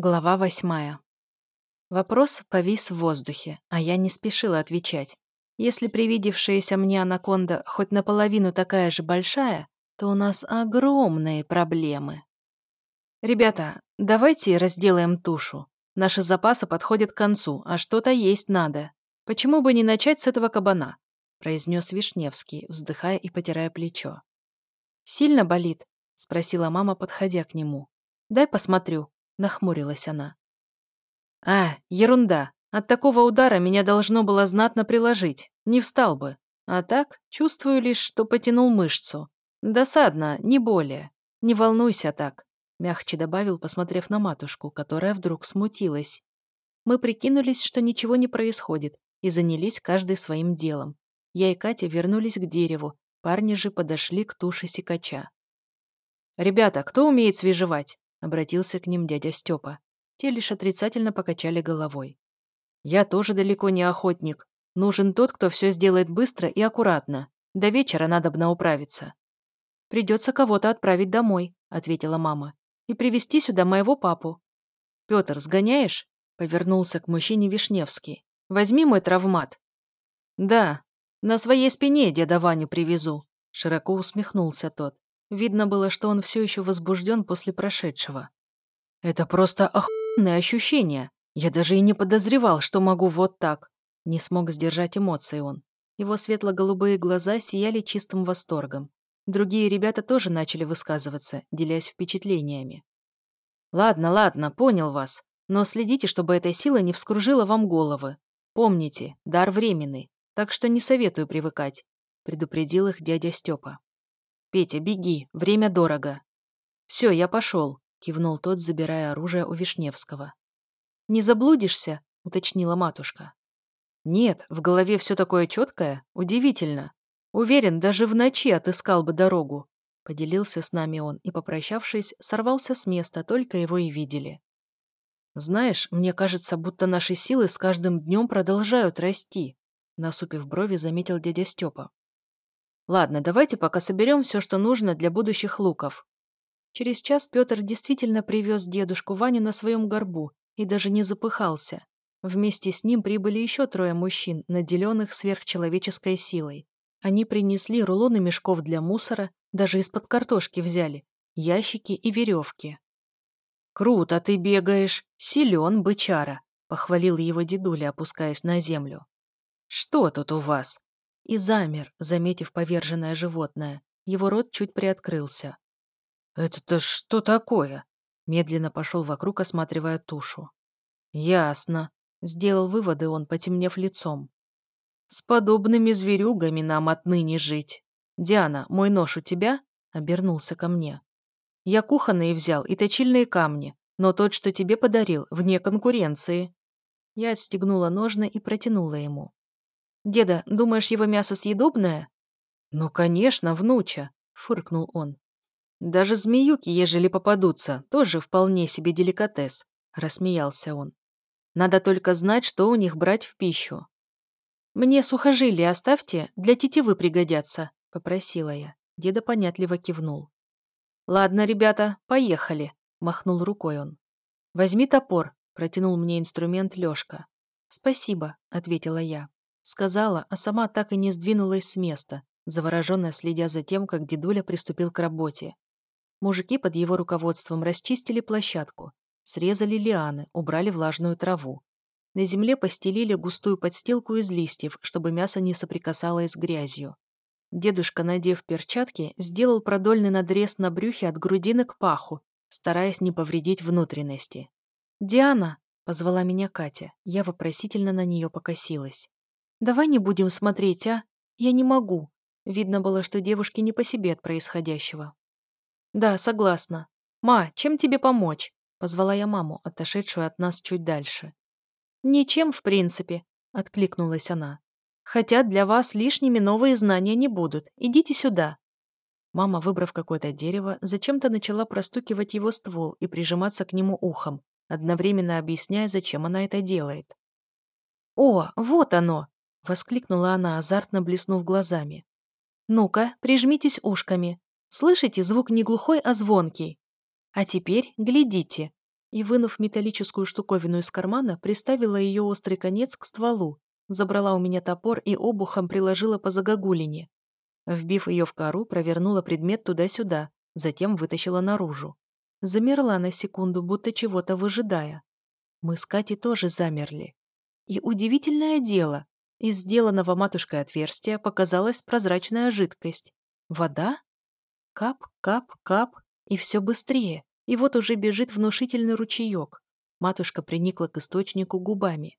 Глава восьмая. Вопрос повис в воздухе, а я не спешила отвечать. Если привидевшаяся мне анаконда хоть наполовину такая же большая, то у нас огромные проблемы. Ребята, давайте разделаем тушу. Наши запасы подходят к концу, а что-то есть надо. Почему бы не начать с этого кабана? произнес Вишневский, вздыхая и потирая плечо. «Сильно болит?» — спросила мама, подходя к нему. «Дай посмотрю», Нахмурилась она. «А, ерунда. От такого удара меня должно было знатно приложить. Не встал бы. А так, чувствую лишь, что потянул мышцу. Досадно, не более. Не волнуйся так», — мягче добавил, посмотрев на матушку, которая вдруг смутилась. Мы прикинулись, что ничего не происходит, и занялись каждый своим делом. Я и Катя вернулись к дереву, парни же подошли к туше сикача. «Ребята, кто умеет свежевать?» Обратился к ним дядя Степа. Те лишь отрицательно покачали головой. «Я тоже далеко не охотник. Нужен тот, кто все сделает быстро и аккуратно. До вечера надо бы управиться». «Придется кого-то отправить домой», — ответила мама. «И привести сюда моего папу». «Петр, сгоняешь?» — повернулся к мужчине Вишневский. «Возьми мой травмат». «Да, на своей спине деда Ваню привезу», — широко усмехнулся тот. Видно было, что он все еще возбужден после прошедшего. «Это просто охуенное ощущение. Я даже и не подозревал, что могу вот так». Не смог сдержать эмоции он. Его светло-голубые глаза сияли чистым восторгом. Другие ребята тоже начали высказываться, делясь впечатлениями. «Ладно, ладно, понял вас. Но следите, чтобы эта сила не вскружила вам головы. Помните, дар временный, так что не советую привыкать», предупредил их дядя Степа. «Петя, беги, время дорого». «Все, я пошел», — кивнул тот, забирая оружие у Вишневского. «Не заблудишься?» — уточнила матушка. «Нет, в голове все такое четкое, удивительно. Уверен, даже в ночи отыскал бы дорогу», — поделился с нами он и, попрощавшись, сорвался с места, только его и видели. «Знаешь, мне кажется, будто наши силы с каждым днем продолжают расти», — насупив брови, заметил дядя Степа. Ладно, давайте пока соберем все, что нужно для будущих луков. Через час Петр действительно привез дедушку Ваню на своем горбу и даже не запыхался. Вместе с ним прибыли еще трое мужчин, наделенных сверхчеловеческой силой. Они принесли рулоны мешков для мусора, даже из-под картошки взяли, ящики и веревки. «Круто ты бегаешь, силен, бычара», — похвалил его дедуля, опускаясь на землю. «Что тут у вас?» И замер, заметив поверженное животное. Его рот чуть приоткрылся. «Это-то что такое?» Медленно пошел вокруг, осматривая тушу. «Ясно», — сделал выводы он, потемнев лицом. «С подобными зверюгами нам отныне жить. Диана, мой нож у тебя?» — обернулся ко мне. «Я кухонные взял и точильные камни, но тот, что тебе подарил, вне конкуренции». Я отстегнула ножны и протянула ему. «Деда, думаешь, его мясо съедобное?» «Ну, конечно, внуча», — фыркнул он. «Даже змеюки, ежели попадутся, тоже вполне себе деликатес», — рассмеялся он. «Надо только знать, что у них брать в пищу». «Мне сухожилия оставьте, для тетивы пригодятся», — попросила я. Деда понятливо кивнул. «Ладно, ребята, поехали», — махнул рукой он. «Возьми топор», — протянул мне инструмент Лёшка. «Спасибо», — ответила я. Сказала, а сама так и не сдвинулась с места, завороженно следя за тем, как дедуля приступил к работе. Мужики под его руководством расчистили площадку, срезали лианы, убрали влажную траву. На земле постелили густую подстилку из листьев, чтобы мясо не соприкасалось с грязью. Дедушка, надев перчатки, сделал продольный надрез на брюхе от грудины к паху, стараясь не повредить внутренности. «Диана!» — позвала меня Катя. Я вопросительно на нее покосилась. «Давай не будем смотреть, а? Я не могу». Видно было, что девушке не по себе от происходящего. «Да, согласна. Ма, чем тебе помочь?» Позвала я маму, отошедшую от нас чуть дальше. «Ничем, в принципе», — откликнулась она. «Хотя для вас лишними новые знания не будут. Идите сюда». Мама, выбрав какое-то дерево, зачем-то начала простукивать его ствол и прижиматься к нему ухом, одновременно объясняя, зачем она это делает. «О, вот оно!» Воскликнула она, азартно блеснув глазами. «Ну-ка, прижмитесь ушками. Слышите, звук не глухой, а звонкий. А теперь глядите». и, вынув металлическую штуковину из кармана, приставила ее острый конец к стволу, забрала у меня топор и обухом приложила по загогулине. Вбив ее в кору, провернула предмет туда-сюда, затем вытащила наружу. Замерла на секунду, будто чего-то выжидая. Мы с Катей тоже замерли. И удивительное дело, из сделанного матушкой отверстия показалась прозрачная жидкость. Вода? Кап, кап, кап, и все быстрее. И вот уже бежит внушительный ручеек. Матушка приникла к источнику губами.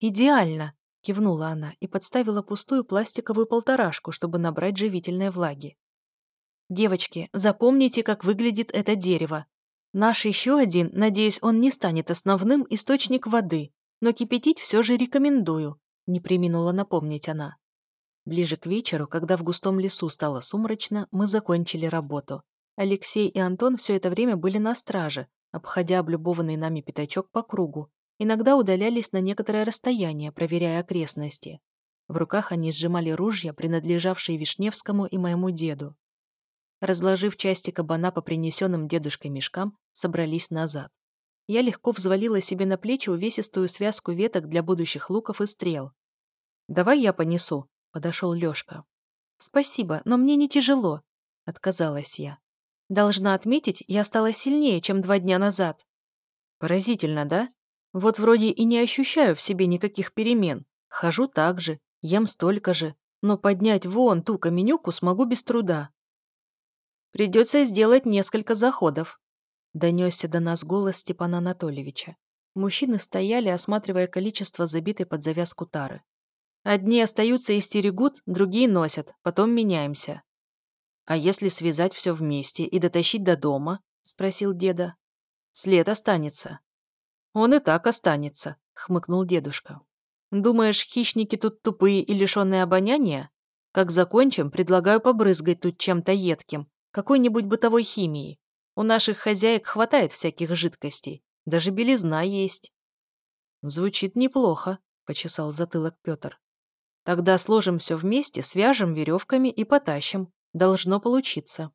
«Идеально!» — кивнула она и подставила пустую пластиковую полторашку, чтобы набрать живительной влаги. «Девочки, запомните, как выглядит это дерево. Наш еще один, надеюсь, он не станет основным, источник воды, но кипятить все же рекомендую», — не приминула напомнить она. Ближе к вечеру, когда в густом лесу стало сумрачно, мы закончили работу. Алексей и Антон все это время были на страже, обходя облюбованный нами пятачок по кругу. Иногда удалялись на некоторое расстояние, проверяя окрестности. В руках они сжимали ружья, принадлежавшие Вишневскому и моему деду. Разложив части кабана по принесенным дедушкой мешкам, собрались назад. Я легко взвалила себе на плечи увесистую связку веток для будущих луков и стрел. «Давай я понесу», — подошел Лешка. «Спасибо, но мне не тяжело», — отказалась я. Должна отметить, я стала сильнее, чем два дня назад. Поразительно, да? Вот вроде и не ощущаю в себе никаких перемен. Хожу так же, ем столько же, но поднять вон ту каменюку смогу без труда. Придется сделать несколько заходов. Донесся до нас голос Степана Анатольевича. Мужчины стояли, осматривая количество забитой под завязку тары. Одни остаются и стерегут, другие носят, потом меняемся. «А если связать все вместе и дотащить до дома?» – спросил деда. «След останется». «Он и так останется», – хмыкнул дедушка. «Думаешь, хищники тут тупые и лишенные обоняния? Как закончим, предлагаю побрызгать тут чем-то едким, какой-нибудь бытовой химией. У наших хозяек хватает всяких жидкостей, даже белизна есть». «Звучит неплохо», – почесал затылок Петр. «Тогда сложим все вместе, свяжем веревками и потащим. Должно получиться.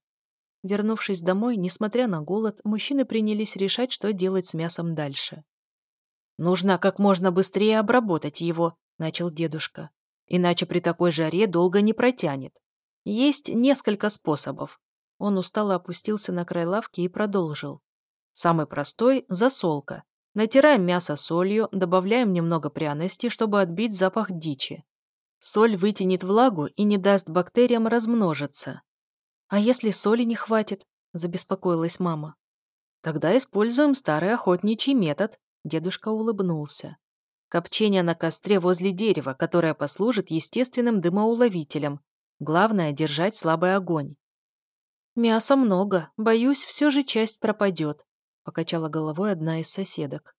Вернувшись домой, несмотря на голод, мужчины принялись решать, что делать с мясом дальше. «Нужно как можно быстрее обработать его», — начал дедушка. «Иначе при такой жаре долго не протянет. Есть несколько способов». Он устало опустился на край лавки и продолжил. Самый простой – засолка. Натираем мясо солью, добавляем немного пряности, чтобы отбить запах дичи. Соль вытянет влагу и не даст бактериям размножиться. «А если соли не хватит?» – забеспокоилась мама. «Тогда используем старый охотничий метод», – дедушка улыбнулся. «Копчение на костре возле дерева, которое послужит естественным дымоуловителем. Главное – держать слабый огонь». «Мяса много, боюсь, все же часть пропадет», – покачала головой одна из соседок.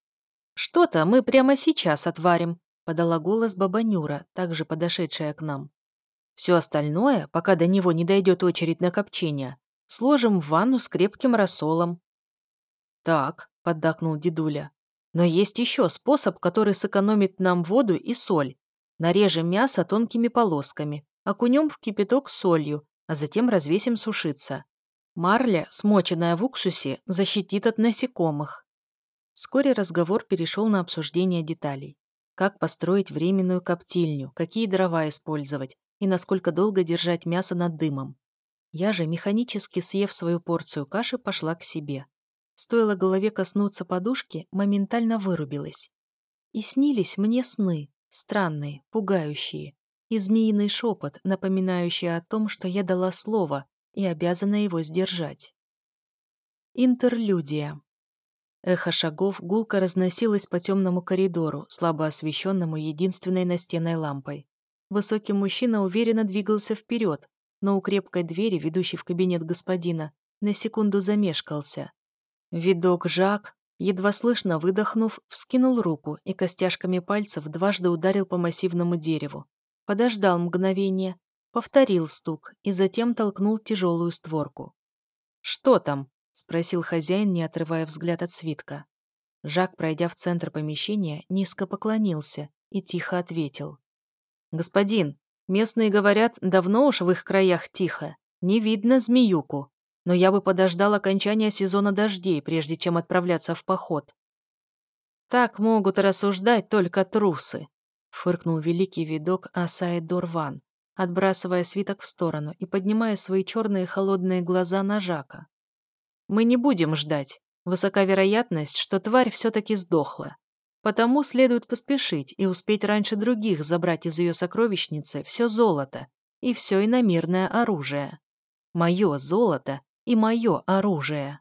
«Что-то мы прямо сейчас отварим», подала голос баба Нюра, также подошедшая к нам. Все остальное, пока до него не дойдет очередь на копчение, сложим в ванну с крепким рассолом. Так, поддакнул дедуля. Но есть еще способ, который сэкономит нам воду и соль. Нарежем мясо тонкими полосками, окунем в кипяток солью, а затем развесим сушиться. Марля, смоченная в уксусе, защитит от насекомых. Вскоре разговор перешел на обсуждение деталей. Как построить временную коптильню, какие дрова использовать и насколько долго держать мясо над дымом. Я же, механически съев свою порцию каши, пошла к себе. Стоило голове коснуться подушки, моментально вырубилась. И снились мне сны, странные, пугающие, и змеиный шепот, напоминающий о том, что я дала слово и обязана его сдержать. Интерлюдия. Эхо шагов гулко разносилось по темному коридору, слабо освещенному единственной настенной лампой. Высокий мужчина уверенно двигался вперед, но у крепкой двери, ведущей в кабинет господина, на секунду замешкался. Видок Жак, едва слышно выдохнув, вскинул руку и костяшками пальцев дважды ударил по массивному дереву. Подождал мгновение, повторил стук и затем толкнул тяжелую створку. «Что там?» — спросил хозяин, не отрывая взгляд от свитка. Жак, пройдя в центр помещения, низко поклонился и тихо ответил. «Господин, местные говорят, давно уж в их краях тихо. Не видно змеюку. но я бы подождал окончания сезона дождей, прежде чем отправляться в поход. Так могут рассуждать только трусы, фыркнул великий видок Асаид Дорван, отбрасывая свиток в сторону и поднимая свои черные холодные глаза на Жака. Мы не будем ждать. Высока вероятность, что тварь все-таки сдохла. Потому следует поспешить и успеть раньше других забрать из ее сокровищницы все золото и все иномирное оружие. Мое золото и мое оружие.